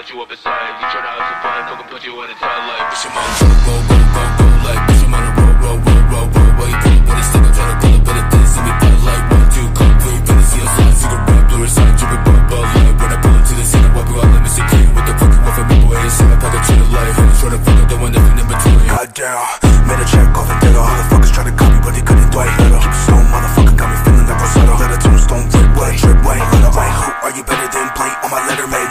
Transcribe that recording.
light you up inside. You turn out to find, fucking put you in a tight light. Push him on, go, go, go, go, go, like, push him on a roll, roll, roll, roll, roll, wait, pull up with a stick, try to pull up with a diss, and we put like one, two, come, three, finna see us live, secret rap, blue, inside, dripping, bump, bump, light, when I pull to the center, wipe you out, let me see, clean, with the fucking weapon, me, boy, it's in my pocket, to the light, honey, try to fuck up, doing nothing in between. Hot down, made a check off and dead, How the fuckers try to copy, but they couldn't do it, let her, stone, motherfucker, got me feeling like Rosetta, let a tombstone, rip, way, trip, way, let her right, who are you better than, play on my letter, man,